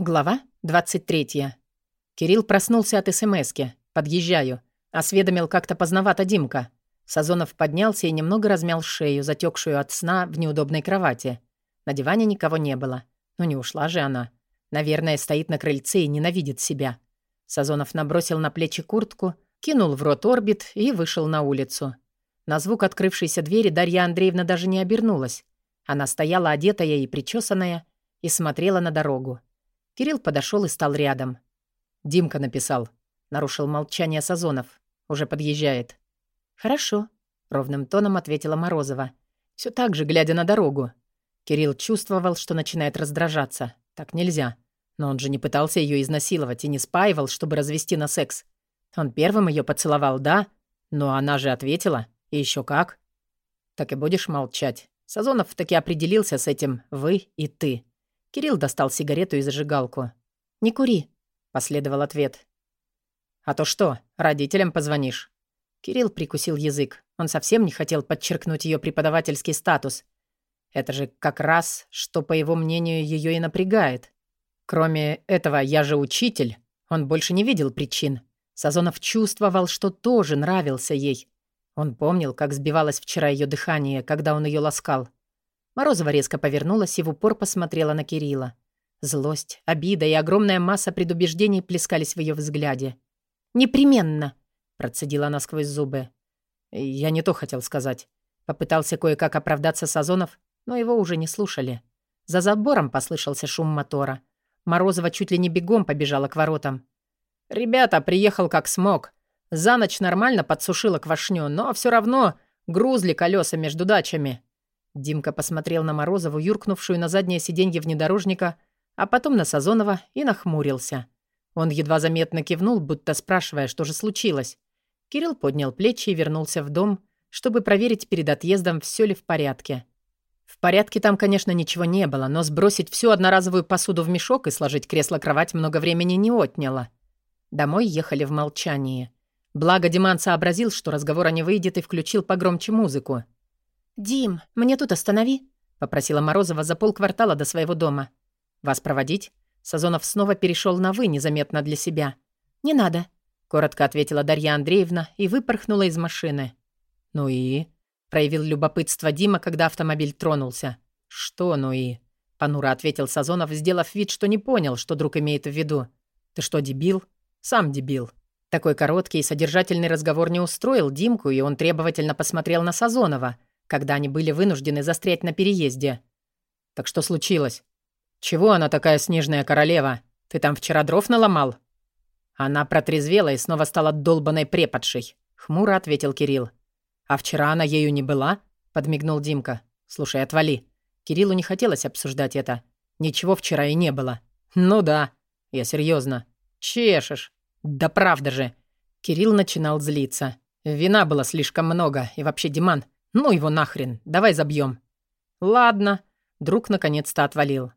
Глава 23. Кирилл проснулся от СМСки. «Подъезжаю». Осведомил как-то поздновато Димка. Сазонов поднялся и немного размял шею, затекшую от сна в неудобной кровати. На диване никого не было. Ну не ушла же она. Наверное, стоит на крыльце и ненавидит себя. Сазонов набросил на плечи куртку, кинул в рот орбит и вышел на улицу. На звук открывшейся двери Дарья Андреевна даже не обернулась. Она стояла одетая и причесанная и смотрела на дорогу. Кирилл подошел и стал рядом. «Димка написал», — нарушил молчание Сазонов. «Уже подъезжает». «Хорошо», — ровным тоном ответила Морозова. Все так же, глядя на дорогу. Кирилл чувствовал, что начинает раздражаться. Так нельзя. Но он же не пытался ее изнасиловать и не спаивал, чтобы развести на секс. Он первым ее поцеловал, да? Но она же ответила. И еще как. Так и будешь молчать. Сазонов таки определился с этим «вы» и «ты». Кирилл достал сигарету и зажигалку. «Не кури», — последовал ответ. «А то что, родителям позвонишь?» Кирилл прикусил язык. Он совсем не хотел подчеркнуть ее преподавательский статус. Это же как раз, что, по его мнению, ее и напрягает. Кроме этого «я же учитель», он больше не видел причин. Сазонов чувствовал, что тоже нравился ей. Он помнил, как сбивалось вчера ее дыхание, когда он ее ласкал. Морозова резко повернулась и в упор посмотрела на Кирилла. Злость, обида и огромная масса предубеждений плескались в ее взгляде. «Непременно!» — процедила она сквозь зубы. «Я не то хотел сказать». Попытался кое-как оправдаться Сазонов, но его уже не слушали. За забором послышался шум мотора. Морозова чуть ли не бегом побежала к воротам. «Ребята, приехал как смог. За ночь нормально подсушила квашню, но все равно грузли колеса между дачами. Димка посмотрел на Морозову, юркнувшую на заднее сиденье внедорожника, а потом на Сазонова и нахмурился. Он едва заметно кивнул, будто спрашивая, что же случилось. Кирилл поднял плечи и вернулся в дом, чтобы проверить перед отъездом, все ли в порядке. В порядке там, конечно, ничего не было, но сбросить всю одноразовую посуду в мешок и сложить кресло-кровать много времени не отняло. Домой ехали в молчании. Благо Диман сообразил, что разговора не выйдет, и включил погромче музыку. «Дим, мне тут останови», — попросила Морозова за полквартала до своего дома. «Вас проводить?» Сазонов снова перешел на «вы» незаметно для себя. «Не надо», — коротко ответила Дарья Андреевна и выпорхнула из машины. «Ну и?» — проявил любопытство Дима, когда автомобиль тронулся. «Что «ну и?» — понуро ответил Сазонов, сделав вид, что не понял, что друг имеет в виду. «Ты что, дебил?» «Сам дебил». Такой короткий и содержательный разговор не устроил Димку, и он требовательно посмотрел на Сазонова — когда они были вынуждены застрять на переезде. Так что случилось? Чего она такая снежная королева? Ты там вчера дров наломал? Она протрезвела и снова стала долбаной преподшей, хмуро ответил Кирилл. А вчера она ею не была? подмигнул Димка. Слушай, отвали. Кириллу не хотелось обсуждать это. Ничего вчера и не было. Ну да, я серьезно. Чешешь. Да правда же. Кирилл начинал злиться. Вина было слишком много, и вообще, Диман, «Ну его нахрен, давай забьем». «Ладно», — друг наконец-то отвалил.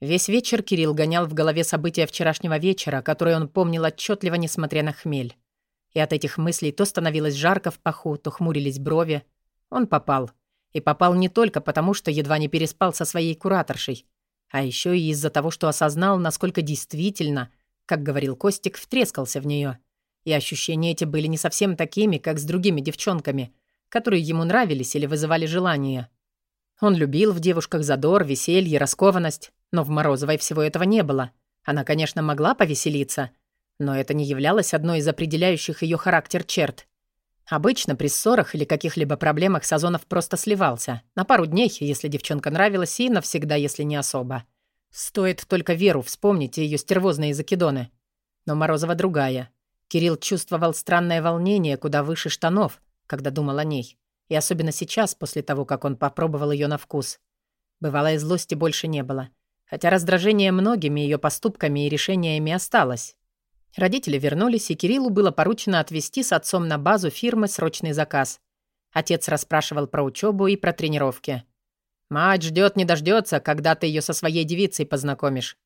Весь вечер Кирилл гонял в голове события вчерашнего вечера, которые он помнил отчетливо, несмотря на хмель. И от этих мыслей то становилось жарко в паху, то хмурились брови. Он попал. И попал не только потому, что едва не переспал со своей кураторшей, а еще и из-за того, что осознал, насколько действительно, как говорил Костик, втрескался в нее. И ощущения эти были не совсем такими, как с другими девчонками — которые ему нравились или вызывали желание. Он любил в девушках задор, веселье, раскованность, но в Морозовой всего этого не было. Она, конечно, могла повеселиться, но это не являлось одной из определяющих ее характер черт. Обычно при ссорах или каких-либо проблемах Сазонов просто сливался. На пару дней, если девчонка нравилась, и навсегда, если не особо. Стоит только Веру вспомнить и ее стервозные закидоны. Но Морозова другая. Кирилл чувствовал странное волнение куда выше штанов, когда думал о ней. И особенно сейчас, после того, как он попробовал ее на вкус. Бывалой злости больше не было. Хотя раздражение многими ее поступками и решениями осталось. Родители вернулись, и Кириллу было поручено отвезти с отцом на базу фирмы срочный заказ. Отец расспрашивал про учебу и про тренировки. «Мать ждет, не дождется, когда ты ее со своей девицей познакомишь».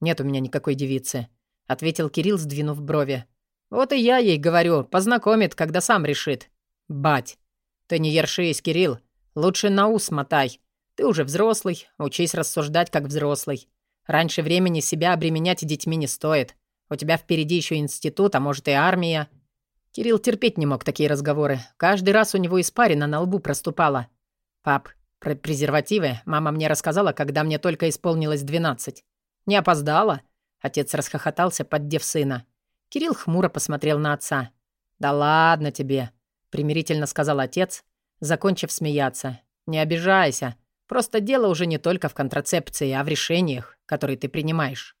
«Нет у меня никакой девицы», — ответил Кирилл, сдвинув брови. «Вот и я ей говорю, познакомит, когда сам решит. «Бать, ты не ершись, Кирилл. Лучше на ус мотай. Ты уже взрослый, учись рассуждать как взрослый. Раньше времени себя обременять детьми не стоит. У тебя впереди еще институт, а может и армия». Кирилл терпеть не мог такие разговоры. Каждый раз у него испарина на лбу проступала. «Пап, про презервативы мама мне рассказала, когда мне только исполнилось 12. Не опоздала?» Отец расхохотался, поддев сына. Кирилл хмуро посмотрел на отца. «Да ладно тебе», — примирительно сказал отец, закончив смеяться. «Не обижайся. Просто дело уже не только в контрацепции, а в решениях, которые ты принимаешь».